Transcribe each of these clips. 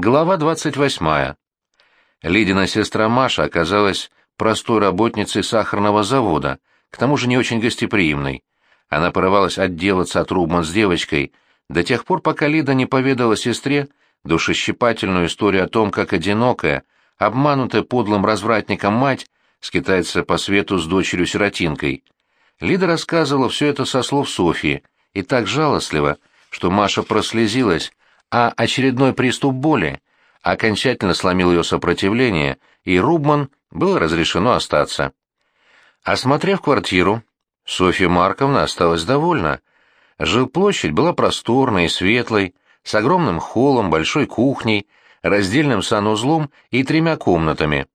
Глава 28. Лидина сестра Маша оказалась простой работницей сахарного завода, к тому же не очень гостеприимной. Она порывалась отделаться от Рубман с девочкой до тех пор, пока Лида не поведала сестре душещипательную историю о том, как одинокая, обманутая подлым развратником мать скитается по свету с дочерью-сиротинкой. Лида рассказывала все это со слов Софии, и так жалостливо, что Маша прослезилась, а очередной приступ боли окончательно сломил ее сопротивление, и Рубман было разрешено остаться. Осмотрев квартиру, Софья Марковна осталась довольна. Жилплощадь была просторной и светлой, с огромным холлом, большой кухней, раздельным санузлом и тремя комнатами.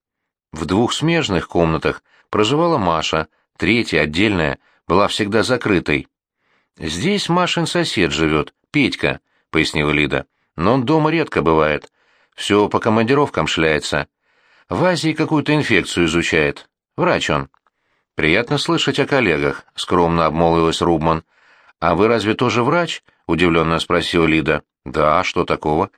В двух смежных комнатах проживала Маша, третья, отдельная, была всегда закрытой. «Здесь Машин сосед живет, Петька», пояснила Лида. «Но он дома редко бывает. Все по командировкам шляется. В Азии какую-то инфекцию изучает. Врач он». «Приятно слышать о коллегах», — скромно обмолвилась Рубман. «А вы разве тоже врач?» — удивленно спросила Лида. «Да, что такого?»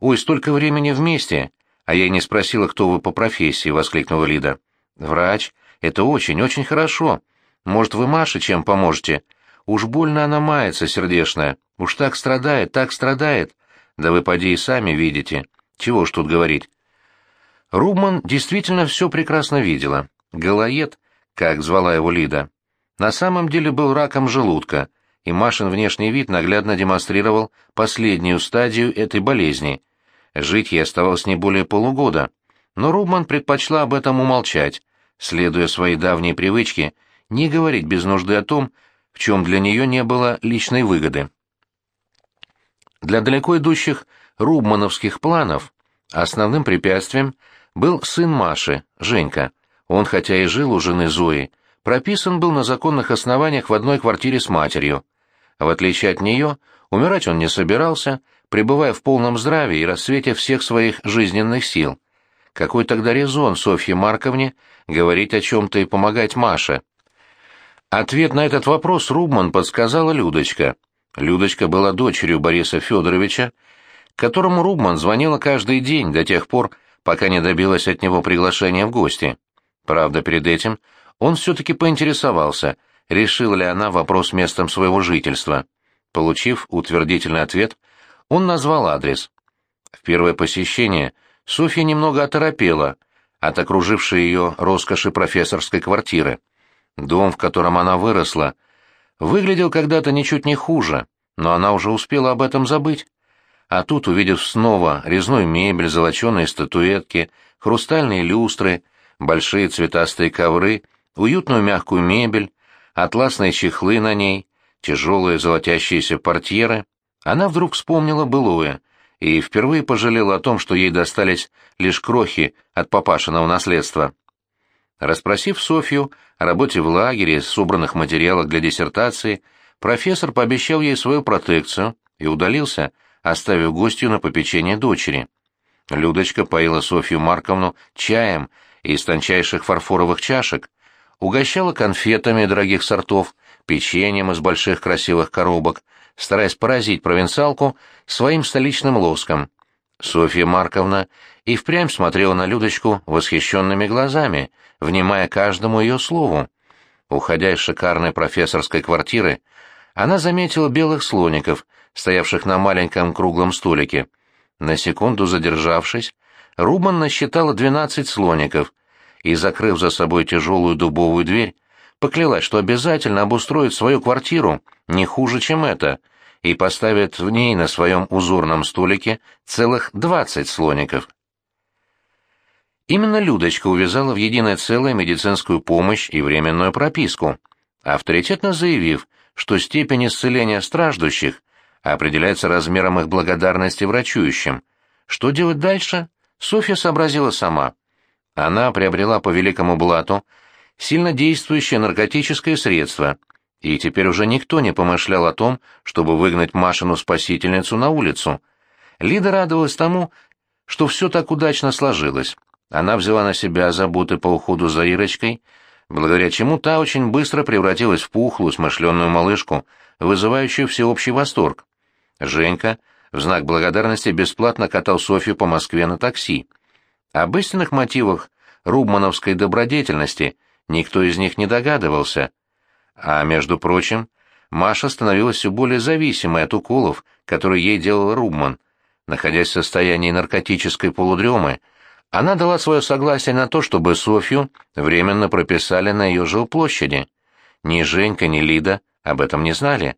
«Ой, столько времени вместе!» «А я и не спросила, кто вы по профессии», — воскликнула Лида. «Врач? Это очень-очень хорошо. Может, вы Маше чем поможете? Уж больно она мается, сердешная. Уж так страдает, так страдает. Да вы поди и сами видите. Чего ж тут говорить? Рубман действительно все прекрасно видела. Голоед, как звала его Лида, на самом деле был раком желудка, и Машин внешний вид наглядно демонстрировал последнюю стадию этой болезни. Жить ей оставалось не более полугода, но Рубман предпочла об этом умолчать, следуя своей давней привычке не говорить без нужды о том, в чем для нее не было личной выгоды. Для далеко идущих рубмановских планов основным препятствием был сын Маши, Женька. Он, хотя и жил у жены Зои, прописан был на законных основаниях в одной квартире с матерью. В отличие от нее, умирать он не собирался, пребывая в полном здравии и рассвете всех своих жизненных сил. Какой тогда резон Софье Марковне говорить о чем-то и помогать Маше? Ответ на этот вопрос Рубман подсказала Людочка — Людочка была дочерью Бориса Федоровича, которому Рубман звонила каждый день до тех пор, пока не добилась от него приглашения в гости. Правда, перед этим он все-таки поинтересовался, решила ли она вопрос местом своего жительства. Получив утвердительный ответ, он назвал адрес. В первое посещение Софья немного оторопела от окружившей ее роскоши профессорской квартиры. Дом, в котором она выросла, — выглядел когда-то ничуть не хуже, но она уже успела об этом забыть. А тут, увидев снова резную мебель, золоченые статуэтки, хрустальные люстры, большие цветастые ковры, уютную мягкую мебель, атласные чехлы на ней, тяжелые золотящиеся портьеры, она вдруг вспомнила былое и впервые пожалела о том, что ей достались лишь крохи от папашиного наследства. Расспросив Софью о работе в лагере, собранных материалах для диссертации, профессор пообещал ей свою протекцию и удалился, оставив гостью на попечение дочери. Людочка поила Софью Марковну чаем из тончайших фарфоровых чашек, угощала конфетами дорогих сортов, печеньем из больших красивых коробок, стараясь поразить провинциалку своим столичным лоском. Софья Марковна и впрямь смотрела на Людочку восхищенными глазами, внимая каждому ее слову. Уходя из шикарной профессорской квартиры, она заметила белых слоников, стоявших на маленьком круглом столике. На секунду задержавшись, Рубан насчитала двенадцать слоников и, закрыв за собой тяжелую дубовую дверь, поклялась, что обязательно обустроит свою квартиру не хуже, чем это — и поставит в ней на своем узорном столике целых двадцать слоников. Именно Людочка увязала в единое целое медицинскую помощь и временную прописку, авторитетно заявив, что степень исцеления страждущих определяется размером их благодарности врачующим. Что делать дальше, Софья сообразила сама. Она приобрела по великому блату сильно действующее наркотическое средство, и теперь уже никто не помышлял о том, чтобы выгнать Машину-спасительницу на улицу. Лида радовалась тому, что все так удачно сложилось. Она взяла на себя заботы по уходу за Ирочкой, благодаря чему та очень быстро превратилась в пухлую, смышленную малышку, вызывающую всеобщий восторг. Женька в знак благодарности бесплатно катал Софью по Москве на такси. Об истинных мотивах рубмановской добродетельности никто из них не догадывался. А, между прочим, Маша становилась все более зависимой от уколов, которые ей делал Рубман. Находясь в состоянии наркотической полудремы, она дала свое согласие на то, чтобы Софью временно прописали на ее жилплощади. Ни Женька, ни Лида об этом не знали.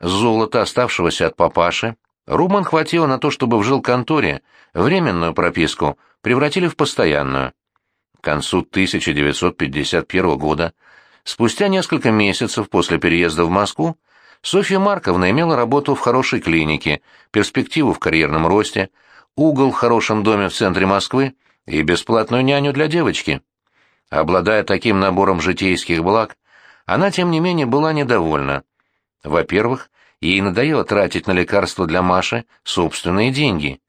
Золото, оставшегося от папаши, Рубман хватило на то, чтобы в жилконторе временную прописку превратили в постоянную. К концу 1951 года, спустя несколько месяцев после переезда в Москву, Софья Марковна имела работу в хорошей клинике, перспективу в карьерном росте, угол в хорошем доме в центре Москвы и бесплатную няню для девочки. Обладая таким набором житейских благ, она, тем не менее, была недовольна. Во-первых, ей надоело тратить на лекарства для Маши собственные деньги.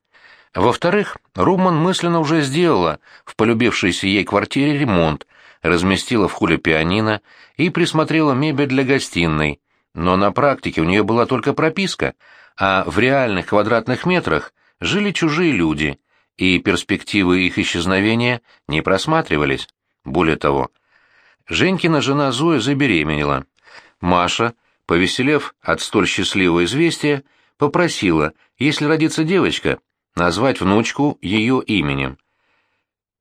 Во-вторых, Рубман мысленно уже сделала в полюбившейся ей квартире ремонт, разместила в холле пианино и присмотрела мебель для гостиной, но на практике у нее была только прописка, а в реальных квадратных метрах жили чужие люди, и перспективы их исчезновения не просматривались. Более того, Женькина жена Зоя забеременела. Маша, повеселев от столь счастливого известия, попросила, если родится девочка, назвать внучку ее именем.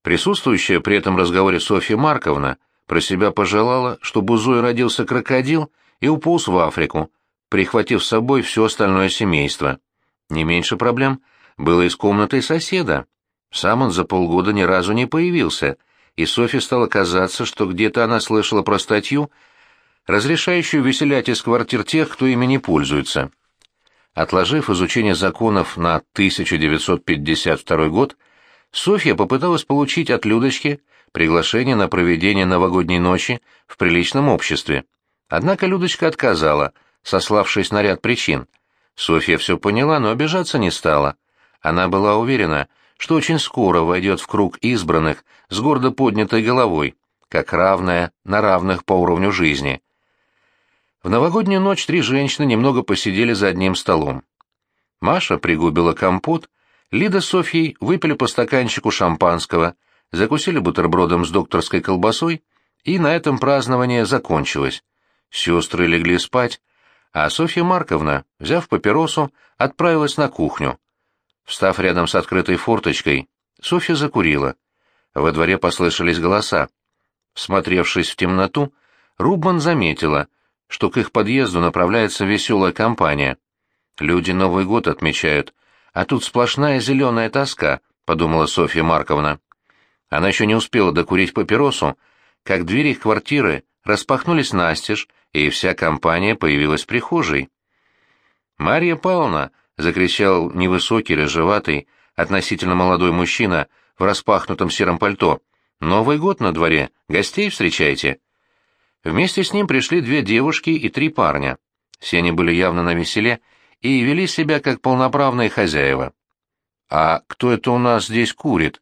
Присутствующая при этом разговоре Софья Марковна про себя пожелала, чтобы у Зои родился крокодил и уполз в Африку, прихватив с собой все остальное семейство. Не меньше проблем было и с комнатой соседа. Сам он за полгода ни разу не появился, и Софье стало казаться, что где-то она слышала про статью, разрешающую выселять из квартир тех, кто ими не пользуется. Отложив изучение законов на 1952 год, Софья попыталась получить от Людочки приглашение на проведение новогодней ночи в приличном обществе. Однако Людочка отказала, сославшись на ряд причин. Софья все поняла, но обижаться не стала. Она была уверена, что очень скоро войдет в круг избранных с гордо поднятой головой, как равная на равных по уровню жизни. В новогоднюю ночь три женщины немного посидели за одним столом. Маша пригубила компот, Лида с Софьей выпили по стаканчику шампанского, закусили бутербродом с докторской колбасой, и на этом празднование закончилось. Сестры легли спать, а Софья Марковна, взяв папиросу, отправилась на кухню. Встав рядом с открытой форточкой, Софья закурила. Во дворе послышались голоса. Всмотревшись в темноту, Рубман заметила, что к их подъезду направляется веселая компания. «Люди Новый год отмечают, а тут сплошная зеленая тоска», — подумала Софья Марковна. Она еще не успела докурить папиросу, как двери их квартиры распахнулись настежь, и вся компания появилась в прихожей. «Марья Павловна!» — закричал невысокий, рыжеватый, относительно молодой мужчина в распахнутом сером пальто. «Новый год на дворе. Гостей встречайте». Вместе с ним пришли две девушки и три парня. Все они были явно на веселе и вели себя как полноправные хозяева. «А кто это у нас здесь курит?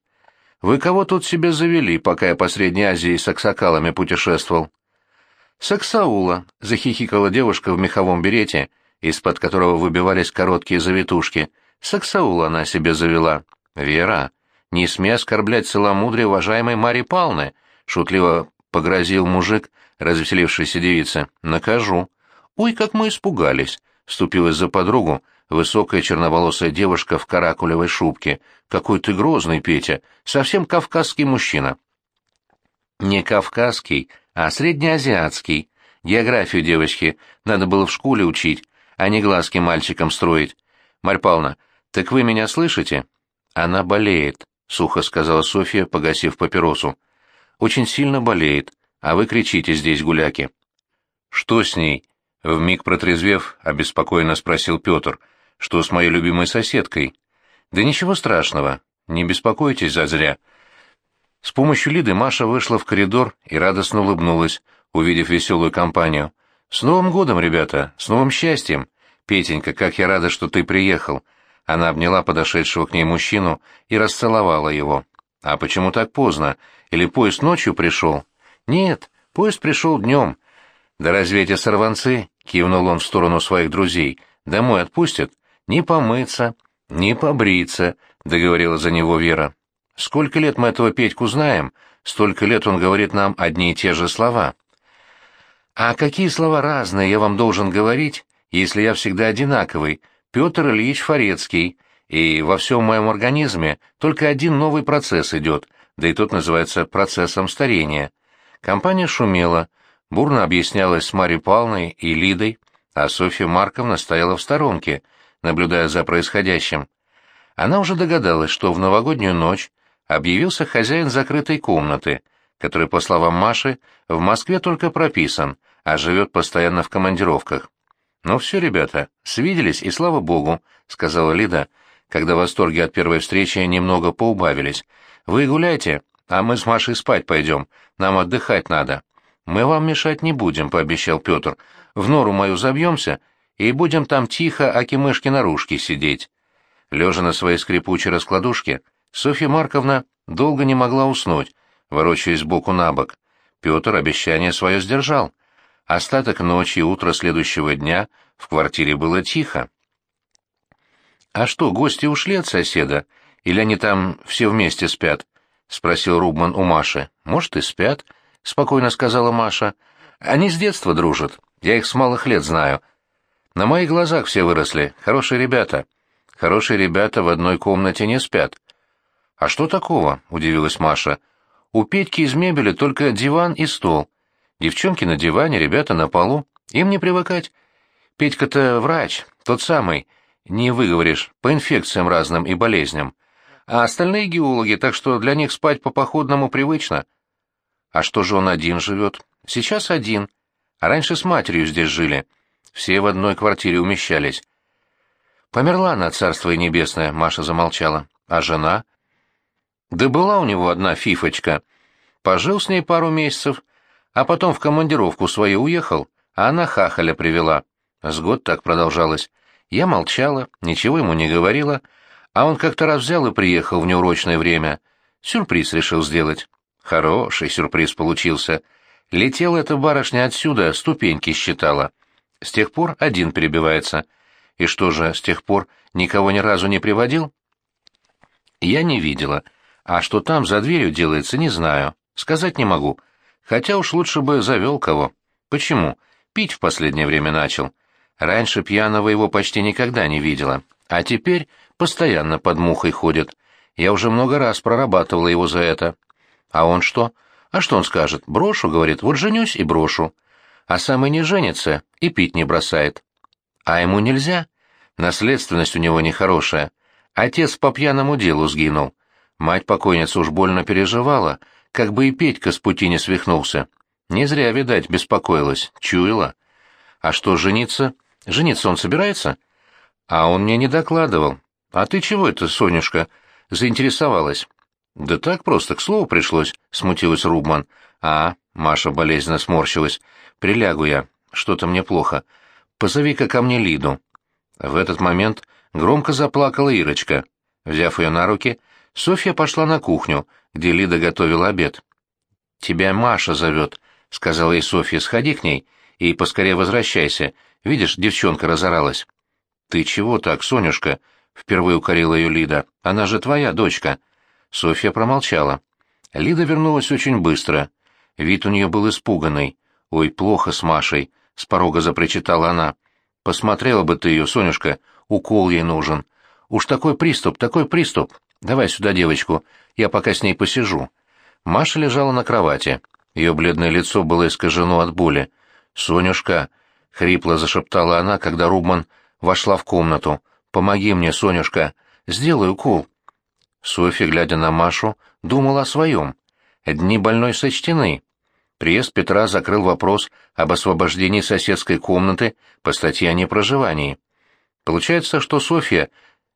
Вы кого тут себе завели, пока я по Средней Азии с аксакалами путешествовал?» «Саксаула», — захихикала девушка в меховом берете — из-под которого выбивались короткие завитушки. Саксаул она себе завела. «Вера, не смей оскорблять целомудрие уважаемой Марьи Палны», — шутливо погрозил мужик, развеселившийся девица. «Накажу». «Ой, как мы испугались!» — вступилась за подругу высокая черноволосая девушка в каракулевой шубке. «Какой ты грозный, Петя! Совсем кавказский мужчина!» «Не кавказский, а среднеазиатский. Географию девочки надо было в школе учить, а не глазки мальчикам строить. Марь Павловна, так вы меня слышите? Она болеет, сухо сказала Софья, погасив папиросу. Очень сильно болеет, а вы кричите здесь, гуляки. Что с ней? Вмиг протрезвев, обеспокоенно спросил Петр. Что с моей любимой соседкой? Да ничего страшного, не беспокойтесь зазря. С помощью Лиды Маша вышла в коридор и радостно улыбнулась, увидев веселую компанию. «С Новым годом, ребята! С новым счастьем! Петенька, как я рада, что ты приехал!» Она обняла подошедшего к ней мужчину и расцеловала его. «А почему так поздно? Или поезд ночью пришел?» «Нет, поезд пришел днем». «Да разве эти сорванцы?» — кивнул он в сторону своих друзей. «Домой отпустят? ни помыться, ни побриться, — договорила за него Вера. Сколько лет мы этого Петьку знаем, столько лет он говорит нам одни и те же слова. А какие слова разные я вам должен говорить, если я всегда одинаковый, Петр Ильич Форецкий, и во всем моем организме только один новый процесс идет, да и тот называется процессом старения. Компания шумела, бурно объяснялась с Марьей Павловной и Лидой, а Софья Марковна стояла в сторонке, наблюдая за происходящим. Она уже догадалась, что в новогоднюю ночь объявился хозяин закрытой комнаты, который, по словам Маши, в Москве только прописан, а живет постоянно в командировках. «Ну все, ребята, свиделись, и слава богу», — сказала Лида, когда восторги от первой встречи немного поубавились. «Вы гуляйте, а мы с Машей спать пойдем, нам отдыхать надо». «Мы вам мешать не будем», — пообещал Петр. «В нору мою забьемся и будем там тихо аки-мышки наружки сидеть». Лежа на своей скрипучей раскладушке, Софья Марковна долго не могла уснуть, ворочаясь боку на бок. Петр обещание свое сдержал. Остаток ночи и утро следующего дня в квартире было тихо. «А что, гости ушли от соседа? Или они там все вместе спят?» — спросил Рубман у Маши. «Может, и спят», — спокойно сказала Маша. «Они с детства дружат. Я их с малых лет знаю. На моих глазах все выросли. Хорошие ребята. Хорошие ребята в одной комнате не спят». «А что такого?» — удивилась Маша. «У Петьки из мебели только диван и стол. Девчонки на диване, ребята на полу. Им не привыкать. Петька-то врач, тот самый, не выговоришь, по инфекциям разным и болезням. А остальные геологи, так что для них спать по походному привычно. А что же он один живет? Сейчас один. А раньше с матерью здесь жили. Все в одной квартире умещались. Померла она, царство и небесное, Маша замолчала. А жена? Да была у него одна фифочка. Пожил с ней пару месяцев, а потом в командировку свою уехал, а она хахаля привела. С год так продолжалось. Я молчала, ничего ему не говорила, а он как-то раз взял и приехал в неурочное время. Сюрприз решил сделать. Хороший сюрприз получился. Летела эта барышня отсюда, ступеньки считала. С тех пор один перебивается. И что же, с тех пор никого ни разу не приводил? Я не видела. А что там за дверью делается, не знаю. Сказать не могу. Хотя уж лучше бы завел кого. Почему? Пить в последнее время начал. Раньше пьяного его почти никогда не видела. А теперь постоянно под мухой ходит. Я уже много раз прорабатывала его за это. А он что? А что он скажет? Брошу, говорит, вот женюсь и брошу. А сам и не женится, и пить не бросает. А ему нельзя. Наследственность у него нехорошая. Отец по пьяному делу сгинул. Мать покойница уж больно переживала, как бы и Петька с пути не свихнулся. Не зря, видать, беспокоилась, чуяла. А что, жениться? Жениться он собирается? А он мне не докладывал. А ты чего это, Сонюшка, заинтересовалась? Да так просто, к слову пришлось, смутилась Рубман. А, Маша болезненно сморщилась. Прилягу я, что-то мне плохо. Позови-ка ко мне Лиду. В этот момент громко заплакала Ирочка. Взяв ее на руки, Софья пошла на кухню, где Лида готовила обед. «Тебя Маша зовет», — сказала ей Софья, — «сходи к ней и поскорее возвращайся. Видишь, девчонка разоралась». «Ты чего так, Сонюшка?» — впервые укорила ее Лида. «Она же твоя дочка». Софья промолчала. Лида вернулась очень быстро. Вид у нее был испуганный. «Ой, плохо с Машей», — с порога запричитала она. «Посмотрела бы ты ее, Сонюшка, укол ей нужен. Уж такой приступ, такой приступ. Давай сюда девочку, я пока с ней посижу». Маша лежала на кровати. Ее бледное лицо было искажено от боли. «Сонюшка», — хрипло зашептала она, когда Рубман вошла в комнату. «Помоги мне, Сонюшка, сделай укол». Софья, глядя на Машу, думала о своем. Дни больной сочтены. Приезд Петра закрыл вопрос об освобождении соседской комнаты по статье о непроживании. Получается, что Софья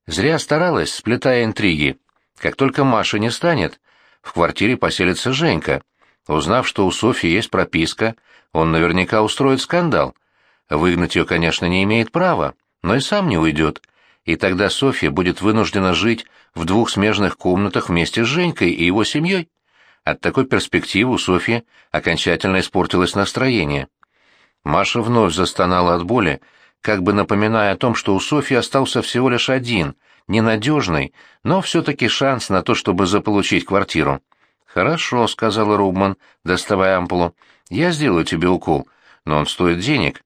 зря старалась, сплетая интриги. Как только Маша не станет, в квартире поселится Женька. Узнав, что у Софьи есть прописка, он наверняка устроит скандал. Выгнать ее, конечно, не имеет права, но и сам не уйдет. И тогда Софья будет вынуждена жить в двух смежных комнатах вместе с Женькой и его семьей. От такой перспективы у Софьи окончательно испортилось настроение. Маша вновь застонала от боли, как бы напоминая о том, что у Софьи остался всего лишь один, ненадежный, но все-таки шанс на то, чтобы заполучить квартиру. «Хорошо», — сказала Рубман, доставая ампулу. «Я сделаю тебе укол, но он стоит денег.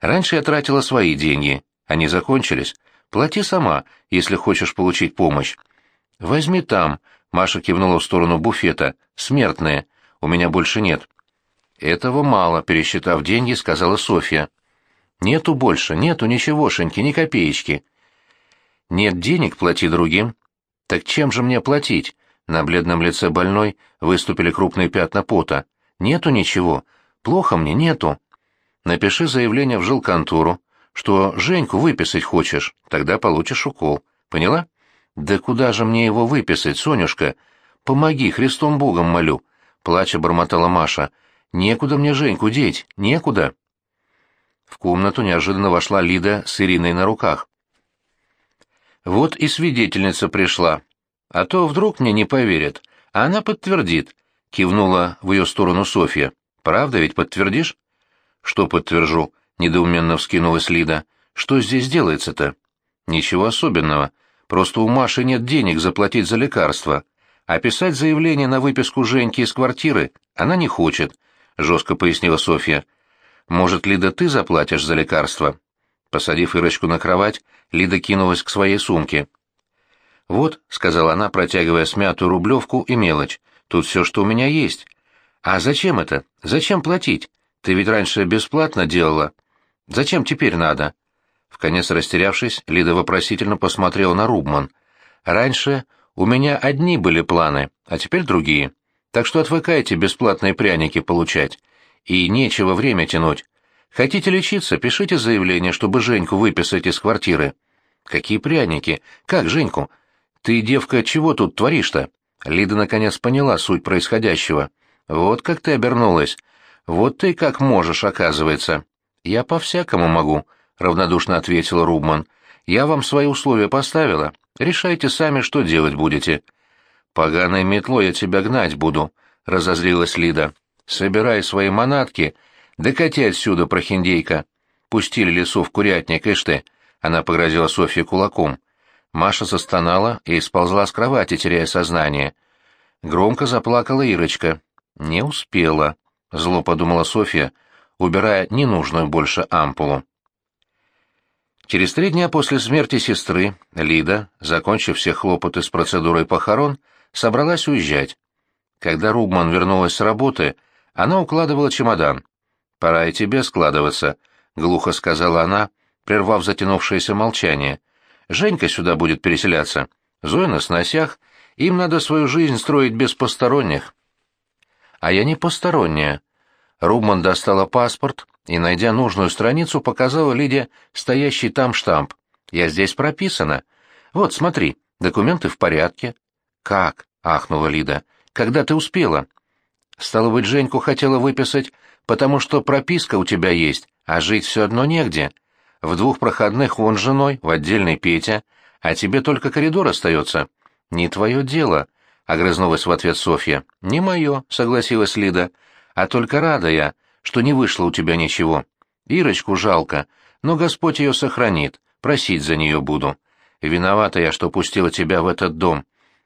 Раньше я тратила свои деньги, они закончились. Плати сама, если хочешь получить помощь». «Возьми там», — Маша кивнула в сторону буфета. «Смертные. У меня больше нет». «Этого мало», — пересчитав деньги, сказала Софья. «Нету больше, нету ничегошеньки, ни копеечки». «Нет денег, плати другим». «Так чем же мне платить?» На бледном лице больной выступили крупные пятна пота. «Нету ничего. Плохо мне, нету». «Напиши заявление в жилконтору, что Женьку выписать хочешь, тогда получишь укол. Поняла?» «Да куда же мне его выписать, Сонюшка? Помоги, Христом Богом молю!» Плача бормотала Маша. «Некуда мне Женьку деть, некуда!» В комнату неожиданно вошла Лида с Ириной на руках. «Вот и свидетельница пришла. А то вдруг мне не поверят, а она подтвердит», — кивнула в ее сторону Софья. «Правда ведь подтвердишь?» «Что подтвержу?» — недоуменно вскинулась Лида. «Что здесь делается-то?» «Ничего особенного. Просто у Маши нет денег заплатить за лекарства. А писать заявление на выписку Женьки из квартиры она не хочет», — жестко пояснила Софья. «Может, Лида, ты заплатишь за лекарства?» Посадив Ирочку на кровать, Лида кинулась к своей сумке. «Вот», — сказала она, протягивая смятую рублевку и мелочь, — «тут все, что у меня есть». «А зачем это? Зачем платить? Ты ведь раньше бесплатно делала. Зачем теперь надо?» Вконец растерявшись, Лида вопросительно посмотрела на Рубман. «Раньше у меня одни были планы, а теперь другие. Так что отвыкайте бесплатные пряники получать. И нечего время тянуть. Хотите лечиться, пишите заявление, чтобы Женьку выписать из квартиры». «Какие пряники? Как Женьку? Ты, девка, чего тут творишь-то?» Лида наконец поняла суть происходящего. «Вот как ты обернулась. Вот ты как можешь, оказывается». «Я по-всякому могу», — равнодушно ответила Рубман. «Я вам свои условия поставила. Решайте сами, что делать будете». «Поганой метлой я тебя гнать буду», — разозлилась Лида. «Собирай свои манатки, докати отсюда, прохиндейка». Пустили лесу в курятник, ишь ты. Она погрозила Софье кулаком. Маша застонала и сползла с кровати, теряя сознание. Громко заплакала Ирочка. «Не успела», — зло подумала Софья, убирая ненужную больше ампулу. Через три дня после смерти сестры Лида, закончив все хлопоты с процедурой похорон, собралась уезжать. Когда Рубман вернулась с работы, она укладывала чемодан. «Пора и тебе складываться», — глухо сказала она, прервав затянувшееся молчание. «Женька сюда будет переселяться. Зоя на сносях. Им надо свою жизнь строить без посторонних». «А я не посторонняя». Рубман достала паспорт и, найдя нужную страницу, показала Лиде стоящий там штамп. «Я здесь прописана. Вот, смотри, документы в порядке». «Как?» — ахнула Лида. «Когда ты успела?» «Стало быть, Женьку хотела выписать, потому что прописка у тебя есть, а жить все одно негде. В двух проходных он женой, в отдельной Петя, а тебе только коридор остается». «Не твое дело», — огрызнулась в ответ Софья. «Не мое», — согласилась Лида. «А только рада я, что не вышло у тебя ничего. Ирочку жалко, но Господь ее сохранит, просить за нее буду. Виновата я, что пустила тебя в этот дом.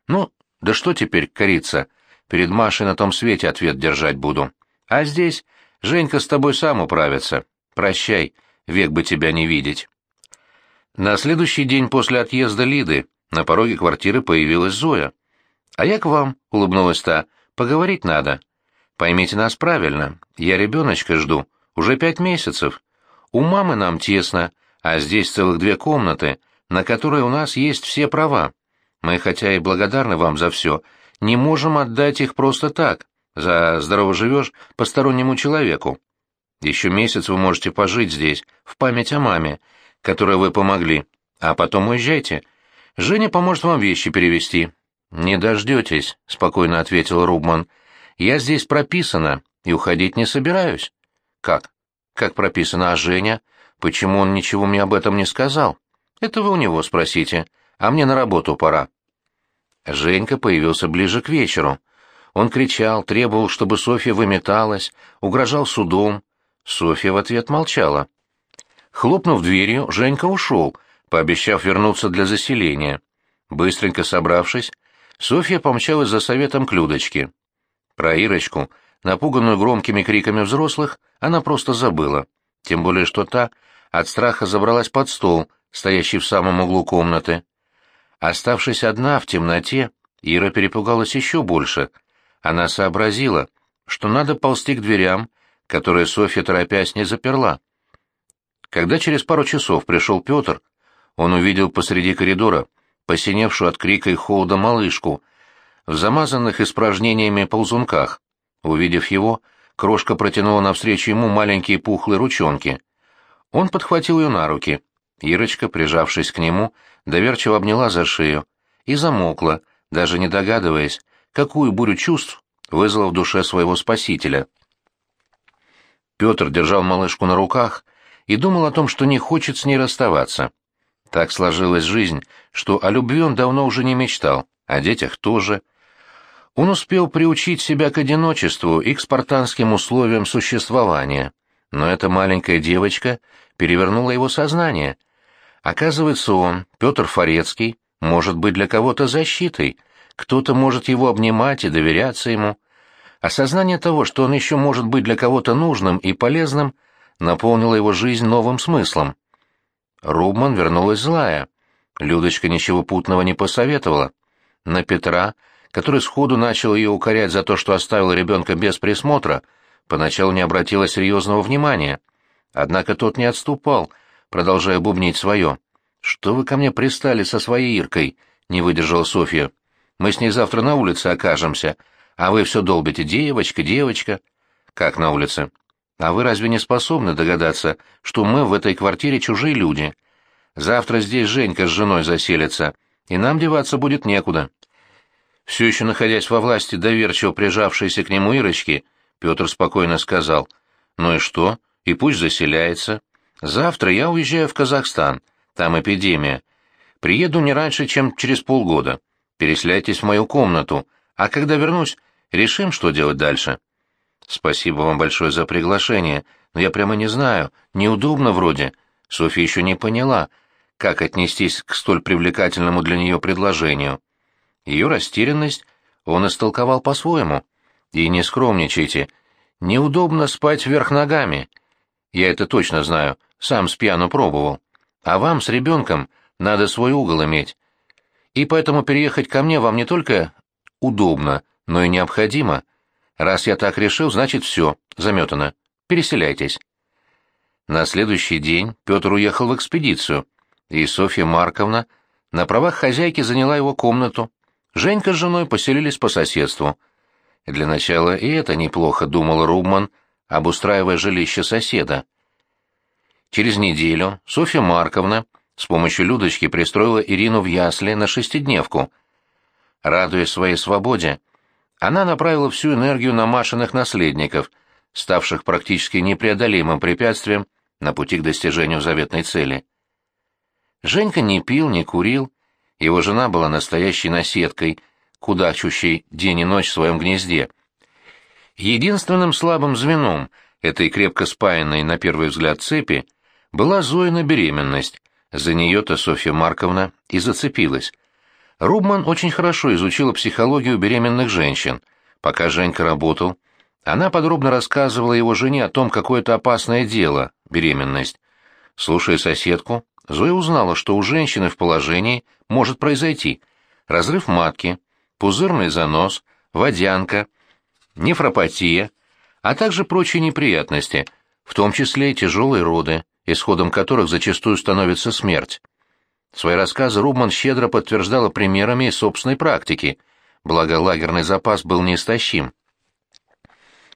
Ну, да что теперь кориться? Перед Машей на том свете ответ держать буду. А здесь Женька с тобой сам управится. Прощай, век бы тебя не видеть. На следующий день после отъезда Лиды на пороге квартиры появилась Зоя. «А я к вам», — улыбнулась та, — «поговорить надо». Поймите нас правильно, я ребеночка жду, уже пять месяцев. У мамы нам тесно, а здесь целых две комнаты, на которые у нас есть все права. Мы, хотя и благодарны вам за все, не можем отдать их просто так, за здорово живешь постороннему человеку. Еще месяц вы можете пожить здесь, в память о маме, которой вы помогли, а потом уезжайте. Женя поможет вам вещи перевезти». «Не дождетесь», — спокойно ответил Рубман. Я здесь прописана и уходить не собираюсь. Как? Как прописано, а Женя? Почему он ничего мне об этом не сказал? Это вы у него спросите, а мне на работу пора. Женька появился ближе к вечеру. Он кричал, требовал, чтобы Софья выметалась, угрожал судом. Софья в ответ молчала. Хлопнув дверью, Женька ушел, пообещав вернуться для заселения. Быстренько собравшись, Софья помчалась за советом к Людочке. Про Ирочку, напуганную громкими криками взрослых, она просто забыла. Тем более, что та от страха забралась под стол, стоящий в самом углу комнаты. Оставшись одна в темноте, Ира перепугалась еще больше. Она сообразила, что надо ползти к дверям, которые Софья, торопясь, не заперла. Когда через пару часов пришел Петр, он увидел посреди коридора посиневшую от крика и холода малышку в замазанных испражнениями ползунках. Увидев его, крошка протянула навстречу ему маленькие пухлые ручонки. Он подхватил ее на руки. Ирочка, прижавшись к нему, доверчиво обняла за шею и замокла, даже не догадываясь, какую бурю чувств вызвала в душе своего спасителя. Петр держал малышку на руках и думал о том, что не хочет с ней расставаться. Так сложилась жизнь, что о любви он давно уже не мечтал, о детях тоже. Он успел приучить себя к одиночеству и к спартанским условиям существования. Но эта маленькая девочка перевернула его сознание. Оказывается, он, Петр Форецкий, может быть для кого-то защитой, кто-то может его обнимать и доверяться ему. Осознание того, что он еще может быть для кого-то нужным и полезным, наполнило его жизнь новым смыслом. Рубман вернулась злая. Людочка ничего путного не посоветовала. На Петра, который сходу начал ее укорять за то, что оставила ребенка без присмотра, поначалу не обратила серьезного внимания. Однако тот не отступал, продолжая бубнить свое. «Что вы ко мне пристали со своей Иркой?» — не выдержала Софья. «Мы с ней завтра на улице окажемся, а вы все долбите «девочка, девочка». «Как на улице?» «А вы разве не способны догадаться, что мы в этой квартире чужие люди? Завтра здесь Женька с женой заселится, и нам деваться будет некуда». Все еще находясь во власти доверчиво прижавшейся к нему Ирочки, Петр спокойно сказал, «Ну и что? И пусть заселяется. Завтра я уезжаю в Казахстан, там эпидемия. Приеду не раньше, чем через полгода. Переселяйтесь в мою комнату, а когда вернусь, решим, что делать дальше». «Спасибо вам большое за приглашение, но я прямо не знаю, неудобно вроде». Софья еще не поняла, как отнестись к столь привлекательному для нее предложению. Ее растерянность он истолковал по-своему. «И не скромничайте. Неудобно спать вверх ногами. Я это точно знаю, сам с пьяну пробовал. А вам с ребенком надо свой угол иметь. И поэтому переехать ко мне вам не только удобно, но и необходимо. Раз я так решил, значит все, заметано. Переселяйтесь». На следующий день Петр уехал в экспедицию, и Софья Марковна на правах хозяйки заняла его комнату. Женька с женой поселились по соседству. Для начала и это неплохо, думал Рубман, обустраивая жилище соседа. Через неделю Софья Марковна с помощью Людочки пристроила Ирину в ясли на шестидневку. Радуясь своей свободе, она направила всю энергию на Машиных наследников, ставших практически непреодолимым препятствием на пути к достижению заветной цели. Женька не пил, не курил, его жена была настоящей наседкой, кудачущей день и ночь в своем гнезде. Единственным слабым звеном этой крепко спаянной на первый взгляд цепи была Зоина беременность. За нее-то Софья Марковна и зацепилась. Рубман очень хорошо изучила психологию беременных женщин. Пока Женька работал, она подробно рассказывала его жене о том, какое это опасное дело — беременность. Слушая соседку, Зоя узнала, что у женщины в положении может произойти разрыв матки, пузырный занос, водянка, нефропатия, а также прочие неприятности, в том числе и тяжелые роды, исходом которых зачастую становится смерть. Свои рассказы Рубман щедро подтверждала примерами из собственной практики, благо лагерный запас был неистощим.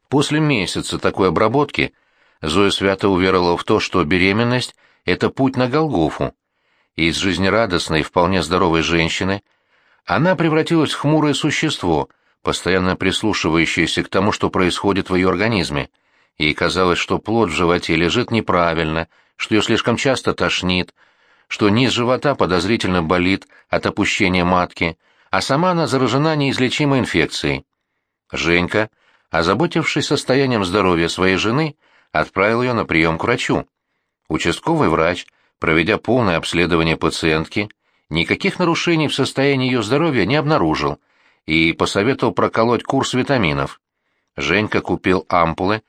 После месяца такой обработки Зоя свято уверовала в то, что беременность это путь на Голгофу. Из жизнерадостной, вполне здоровой женщины она превратилась в хмурое существо, постоянно прислушивающееся к тому, что происходит в ее организме. Ей казалось, что плод в животе лежит неправильно, что ее слишком часто тошнит, что низ живота подозрительно болит от опущения матки, а сама она заражена неизлечимой инфекцией. Женька, озаботившись состоянием здоровья своей жены, отправил ее на прием к врачу. Участковый врач, проведя полное обследование пациентки, никаких нарушений в состоянии ее здоровья не обнаружил и посоветовал проколоть курс витаминов. Женька купил ампулы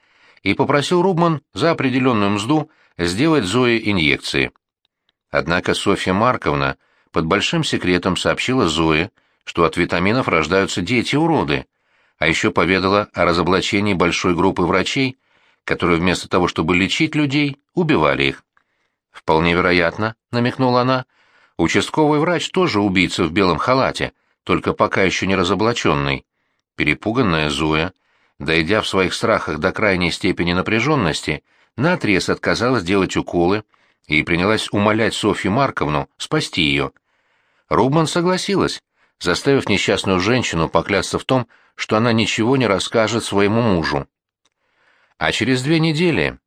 и попросил Рубман за определенную мзду сделать Зое инъекции. Однако Софья Марковна под большим секретом сообщила Зое, что от витаминов рождаются дети-уроды, а еще поведала о разоблачении большой группы врачей, которые вместо того, чтобы лечить людей, убивали их. «Вполне вероятно», — намекнула она, — «участковый врач тоже убийца в белом халате, только пока еще не разоблаченный». Перепуганная Зоя, дойдя в своих страхах до крайней степени напряженности, наотрез отказалась делать уколы и принялась умолять Софью Марковну спасти ее. Рубман согласилась, заставив несчастную женщину поклясться в том, что она ничего не расскажет своему мужу. А через две недели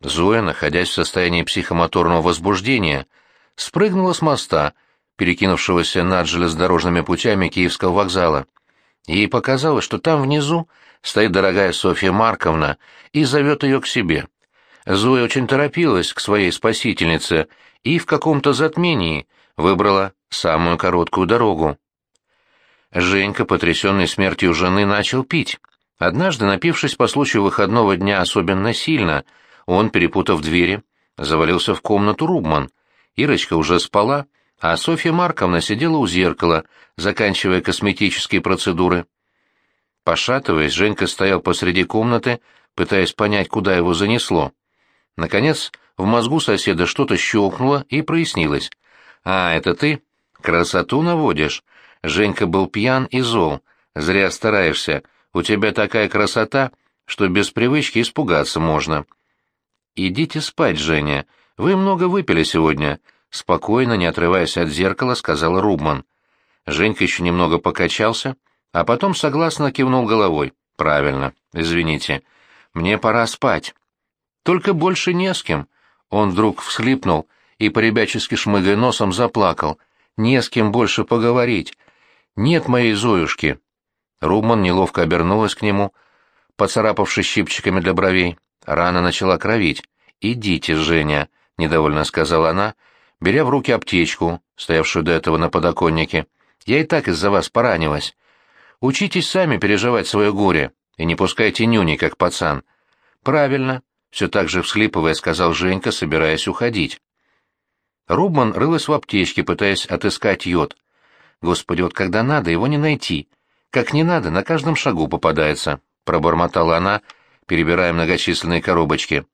Зоя, находясь в состоянии психомоторного возбуждения, спрыгнула с моста, перекинувшегося над железнодорожными путями Киевского вокзала. Ей показалось, что там внизу стоит дорогая Софья Марковна и зовет ее к себе. Зоя очень торопилась к своей спасительнице и в каком-то затмении выбрала самую короткую дорогу. Женька, потрясенный смертью жены, начал пить. Однажды, напившись по случаю выходного дня особенно сильно, он, перепутав двери, завалился в комнату Рубман. Ирочка уже спала, а Софья Марковна сидела у зеркала, заканчивая косметические процедуры. Пошатываясь, Женька стоял посреди комнаты, пытаясь понять, куда его занесло. Наконец, в мозгу соседа что-то щелкнуло и прояснилось. «А, это ты? Красоту наводишь?» Женька был пьян и зол. «Зря стараешься. У тебя такая красота, что без привычки испугаться можно». «Идите спать, Женя. Вы много выпили сегодня», — спокойно, не отрываясь от зеркала, сказал Рубман. Женька еще немного покачался, а потом согласно кивнул головой. «Правильно. Извините. Мне пора спать». «Только больше не с кем». Он вдруг всхлипнул и, поребячески шмыгая носом, заплакал. «Не с кем больше поговорить. Нет моей Зоюшки». Рубман неловко обернулась к нему, поцарапавшись щипчиками для бровей. Рана начала кровить. «Идите, Женя», — недовольно сказала она, беря в руки аптечку, стоявшую до этого на подоконнике. «Я и так из-за вас поранилась. Учитесь сами переживать свое горе и не пускайте нюни, как пацан». «Правильно», — все так же всхлипывая, сказал Женька, собираясь уходить. Рубман рылась в аптечке, пытаясь отыскать йод. «Господи, вот когда надо, его не найти. Как не надо, на каждом шагу попадается», — пробормотала она, — перебирая многочисленные коробочки.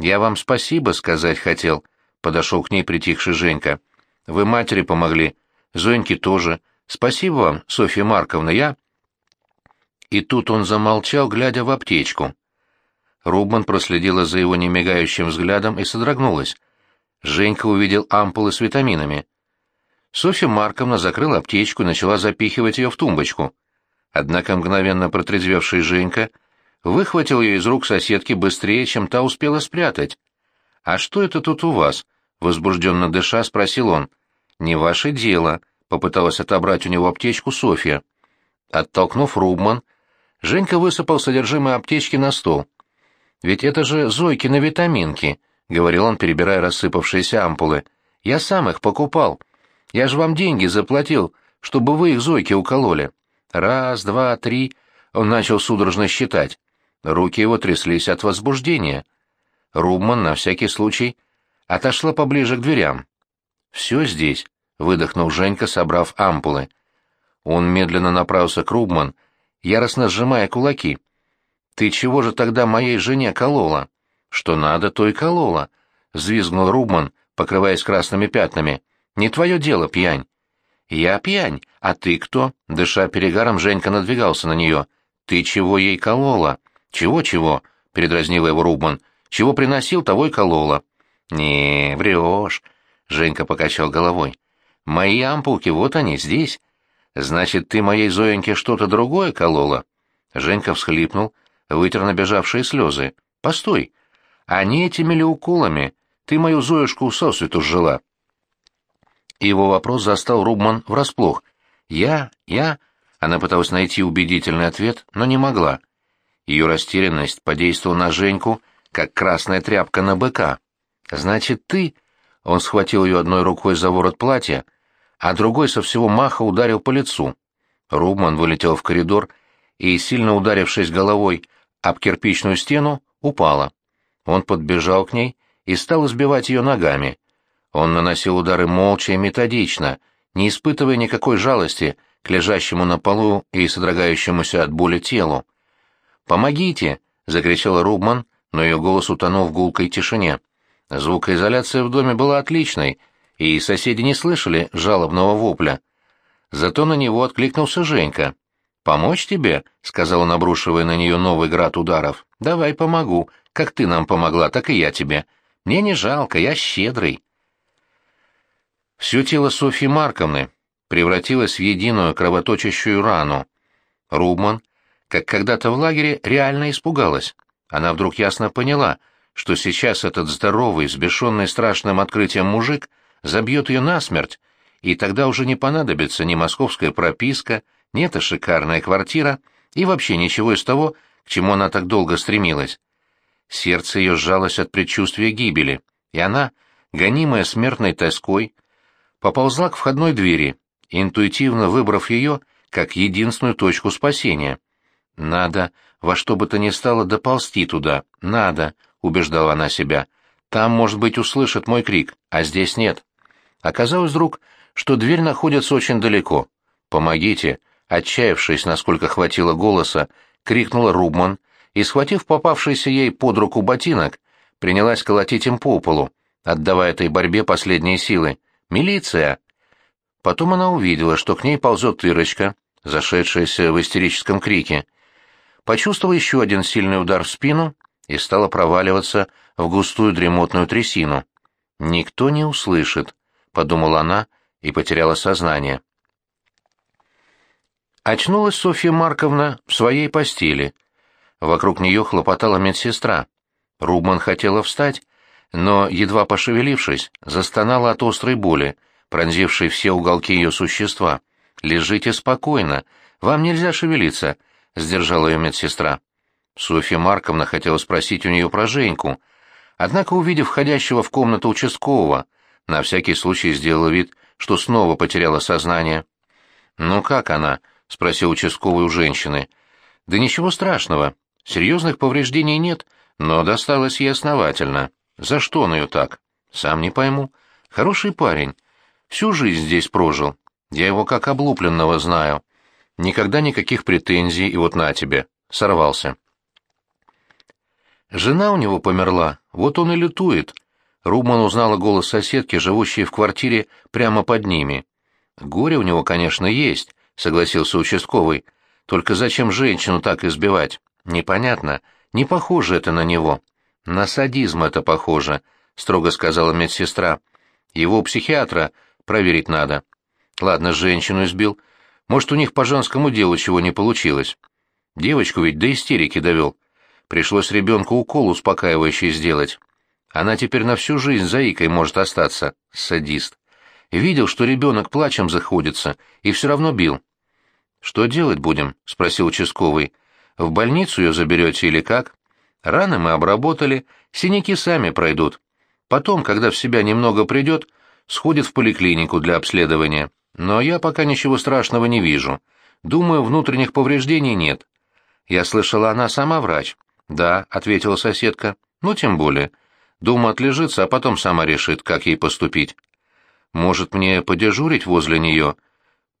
«Я вам спасибо сказать хотел», — подошел к ней притихший Женька. «Вы матери помогли, Зоеньке тоже. Спасибо вам, Софья Марковна, я...» И тут он замолчал, глядя в аптечку. Рубман проследила за его немигающим взглядом и содрогнулась. Женька увидел ампулы с витаминами. Софья Марковна закрыла аптечку и начала запихивать ее в тумбочку. Однако мгновенно протрезвевший Женька выхватил ее из рук соседки быстрее, чем та успела спрятать. «А что это тут у вас?» — возбужденно дыша спросил он. «Не ваше дело», — попыталась отобрать у него аптечку Софья. Оттолкнув Рубман, Женька высыпал содержимое аптечки на стол. «Ведь это же Зойкины витаминки», — говорил он, перебирая рассыпавшиеся ампулы. «Я сам их покупал. Я же вам деньги заплатил, чтобы вы их Зойке укололи. Раз, два, три...» Он начал судорожно считать. Руки его тряслись от возбуждения. Рубман, на всякий случай, отошла поближе к дверям. «Все здесь», — выдохнул Женька, собрав ампулы. Он медленно направился к Рубман, яростно сжимая кулаки. «Ты чего же тогда моей жене колола?» «Что надо, то и колола», — взвизгнул Рубман, покрываясь красными пятнами. «Не твое дело, пьянь». «Я пьянь, а ты кто?» Дыша перегаром, Женька надвигался на нее. «Ты чего ей колола?» «Чего-чего?» — передразнил его Рубман. «Чего приносил, того и колола». «Не, врешь», — Женька покачал головой. «Мои ампулки, вот они, здесь. Значит, ты моей Зоеньке что-то другое колола?» Женька всхлипнул, вытер набежавшие слезы. «Постой, а не этими ли уколами ты мою Зоюшку сосвету жила?» Его вопрос застал Рубман врасплох. «Я? Я?» Она пыталась найти убедительный ответ, но не могла. Ее растерянность подействовала на Женьку, как красная тряпка на быка. «Значит, ты...» Он схватил ее одной рукой за ворот платья, а другой со всего маха ударил по лицу. Рубман вылетел в коридор и, сильно ударившись головой об кирпичную стену, упала. Он подбежал к ней и стал избивать ее ногами. Он наносил удары молча и методично, не испытывая никакой жалости к лежащему на полу и содрогающемуся от боли телу. «Помогите!» — закричал Рубман, но ее голос утонул в гулкой тишине. Звукоизоляция в доме была отличной, и соседи не слышали жалобного вопля. Зато на него откликнулся Женька. «Помочь тебе?» — сказал он, обрушивая на нее новый град ударов. «Давай помогу. Как ты нам помогла, так и я тебе. Мне не жалко, я щедрый». Все тело Софьи Марковны превратилось в единую кровоточащую рану. Рубман, как когда-то в лагере, реально испугалась. Она вдруг ясно поняла, что сейчас этот здоровый, взбешенный страшным открытием мужик забьет ее насмерть, и тогда уже не понадобится ни московская прописка, ни эта шикарная квартира, и вообще ничего из того, к чему она так долго стремилась. Сердце ее сжалось от предчувствия гибели, и она, гонимая смертной тоской, поползла к входной двери, интуитивно выбрав ее как единственную точку спасения. «Надо во что бы то ни стало доползти туда, надо», — убеждала она себя. «Там, может быть, услышат мой крик, а здесь нет». Оказалось вдруг, что дверь находится очень далеко. «Помогите!» Отчаявшись, насколько хватило голоса, крикнула Рубман и, схватив попавшийся ей под руку ботинок, принялась колотить им по полу, отдавая этой борьбе последние силы. «Милиция!» Потом она увидела, что к ней ползет Тырочка, зашедшаяся в истерическом крике. Почувствовала еще один сильный удар в спину и стала проваливаться в густую дремотную трясину. «Никто не услышит», — подумала она и потеряла сознание. Очнулась Софья Марковна в своей постели. Вокруг нее хлопотала медсестра. Рубман хотела встать, но, едва пошевелившись, застонала от острой боли, пронзившей все уголки ее существа. «Лежите спокойно, вам нельзя шевелиться», — сдержала ее медсестра. Софья Марковна хотела спросить у нее про Женьку, однако, увидев входящего в комнату участкового, на всякий случай сделала вид, что снова потеряла сознание. «Ну как она?» — спросил участковый у женщины. «Да ничего страшного. Серьезных повреждений нет, но досталось ей основательно». За что он ее так? Сам не пойму. Хороший парень. Всю жизнь здесь прожил. Я его как облупленного знаю. Никогда никаких претензий, и вот на тебе. Сорвался. Жена у него померла, вот он и лютует. Рубман узнала голос соседки, живущей в квартире прямо под ними. Горе у него, конечно, есть, согласился участковый. Только зачем женщину так избивать? Непонятно. Не похоже это на него. «На садизм это похоже», — строго сказала медсестра. «Его психиатра проверить надо». «Ладно, женщину избил. Может, у них по женскому делу чего не получилось. Девочку ведь до истерики довел. Пришлось ребенку укол успокаивающий сделать. Она теперь на всю жизнь заикой может остаться. Садист. Видел, что ребенок плачем заходится, и все равно бил». «Что делать будем?» — спросил участковый. «В больницу ее заберете или как?» Раны мы обработали, синяки сами пройдут. Потом, когда в себя немного придет, сходит в поликлинику для обследования. Но я пока ничего страшного не вижу. Думаю, внутренних повреждений нет. Я слышала, она сама врач. Да, ответила соседка. Ну, тем более. Думаю, отлежится, а потом сама решит, как ей поступить. Может, мне подежурить возле нее?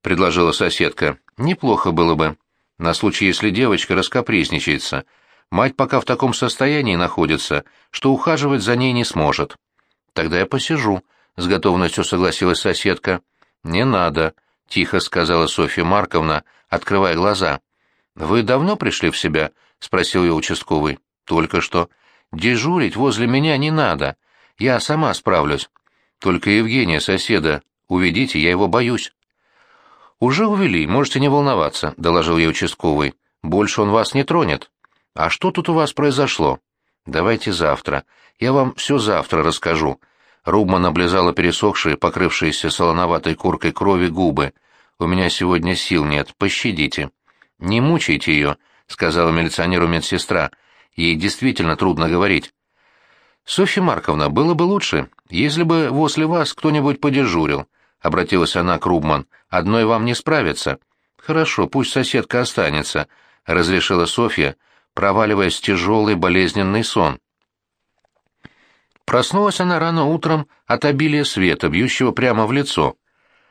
Предложила соседка. Неплохо было бы. На случай, если девочка раскапризничается — Мать пока в таком состоянии находится, что ухаживать за ней не сможет. Тогда я посижу, — с готовностью согласилась соседка. Не надо, — тихо сказала Софья Марковна, открывая глаза. Вы давно пришли в себя? — спросил ее участковый. Только что. Дежурить возле меня не надо. Я сама справлюсь. Только Евгения, соседа, уведите, я его боюсь. «Уже увели, можете не волноваться», — доложил ей участковый. «Больше он вас не тронет». «А что тут у вас произошло?» «Давайте завтра. Я вам все завтра расскажу». Рубман облизала пересохшие, покрывшиеся солоноватой коркой крови губы. «У меня сегодня сил нет. Пощадите». «Не мучайте ее», — сказала милиционеру медсестра. «Ей действительно трудно говорить». «Софья Марковна, было бы лучше, если бы возле вас кто-нибудь подежурил», — обратилась она к Рубман. «Одной вам не справиться». «Хорошо, пусть соседка останется», — разрешила Софья, проваливаясь в тяжелый болезненный сон. Проснулась она рано утром от обилия света, бьющего прямо в лицо.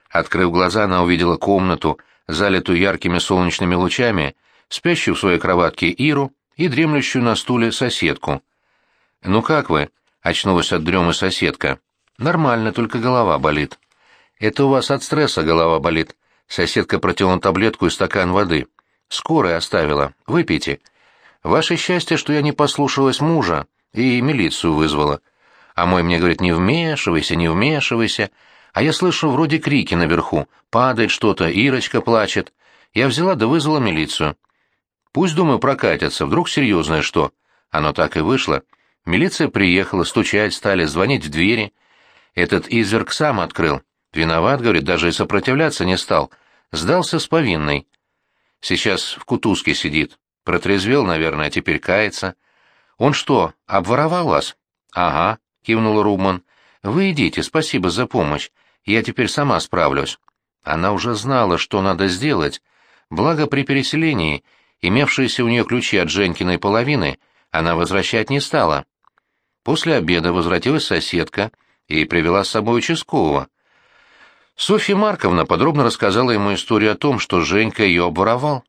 Открыв глаза, она увидела комнату, залитую яркими солнечными лучами, спящую в своей кроватке Иру и дремлющую на стуле соседку. «Ну как вы?» — очнулась от дремы соседка. «Нормально, только голова болит». «Это у вас от стресса голова болит». Соседка протянула таблетку и стакан воды. «Скорая оставила. Выпейте. Ваше счастье, что я не послушалась мужа и милицию вызвала. А мой мне говорит, не вмешивайся, не вмешивайся. А я слышу вроде крики наверху. Падает что-то, Ирочка плачет. Я взяла да вызвала милицию. Пусть, думаю, прокатятся, вдруг серьезное что. Оно так и вышло. Милиция приехала, стучать стали, звонить в двери. Этот изверг сам открыл. Виноват, говорит, даже и сопротивляться не стал. Сдался с повинной. Сейчас в кутузке сидит. Протрезвел, наверное, а теперь кается. Он что, обворовал вас? Ага, кивнула Рубман. Вы идите, спасибо за помощь. Я теперь сама справлюсь. Она уже знала, что надо сделать. Благо при переселении, имевшиеся у нее ключи от Женькиной половины, она возвращать не стала. После обеда возвратилась соседка и привела с собой участкового. Софья Марковна подробно рассказала ему историю о том, что Женька ее обворовал.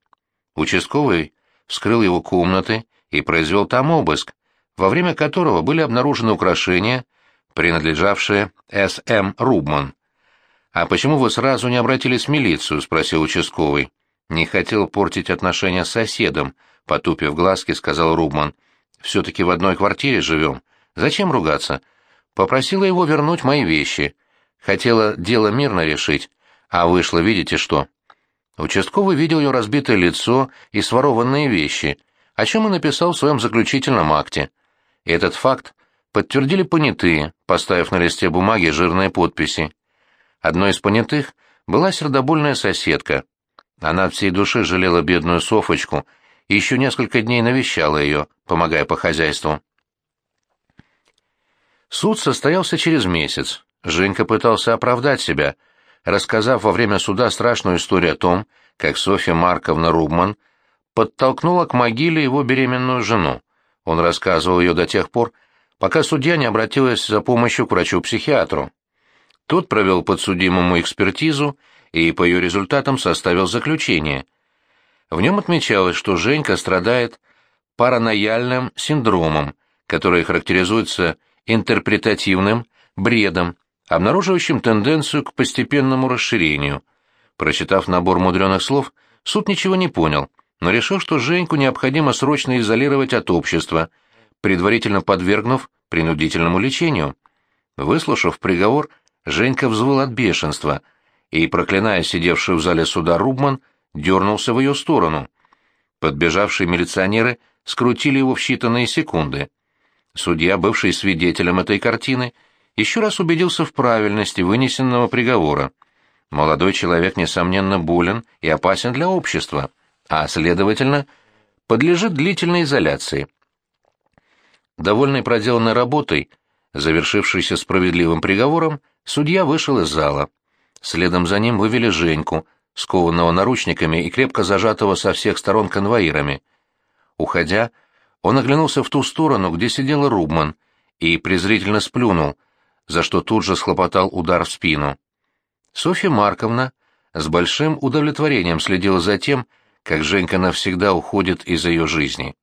Участковый вскрыл его комнаты и произвел там обыск, во время которого были обнаружены украшения, принадлежавшие С.М. Рубман. «А почему вы сразу не обратились в милицию?» — спросил участковый. «Не хотел портить отношения с соседом», — потупив глазки, сказал Рубман. «Все-таки в одной квартире живем. Зачем ругаться? Попросила его вернуть мои вещи. Хотела дело мирно решить, а вышло, видите что?» Участковый видел ее разбитое лицо и сворованные вещи, о чем и написал в своем заключительном акте. Этот факт подтвердили понятые, поставив на листе бумаги жирные подписи. Одной из понятых была сердобольная соседка. Она от всей души жалела бедную Софочку и еще несколько дней навещала ее, помогая по хозяйству. Суд состоялся через месяц. Женька пытался оправдать себя, рассказав во время суда страшную историю о том, как Софья Марковна Рубман подтолкнула к могиле его беременную жену. Он рассказывал ее до тех пор, пока судья не обратилась за помощью к врачу-психиатру. Тот провел подсудимому экспертизу и по ее результатам составил заключение. В нем отмечалось, что Женька страдает паранояльным синдромом, который характеризуется интерпретативным бредом, обнаруживающим тенденцию к постепенному расширению. Прочитав набор мудреных слов, суд ничего не понял, но решил, что Женьку необходимо срочно изолировать от общества, предварительно подвергнув принудительному лечению. Выслушав приговор, Женька взвыл от бешенства и, проклиная сидевшую в зале суда Рубман, дернулся в ее сторону. Подбежавшие милиционеры скрутили его в считанные секунды. Судья, бывший свидетелем этой картины, еще раз убедился в правильности вынесенного приговора. Молодой человек, несомненно, болен и опасен для общества, а, следовательно, подлежит длительной изоляции. Довольный проделанной работой, завершившейся справедливым приговором, судья вышел из зала. Следом за ним вывели Женьку, скованного наручниками и крепко зажатого со всех сторон конвоирами. Уходя, он оглянулся в ту сторону, где сидела Рубман, и презрительно сплюнул, за что тут же схлопотал удар в спину. Софья Марковна с большим удовлетворением следила за тем, как Женька навсегда уходит из ее жизни.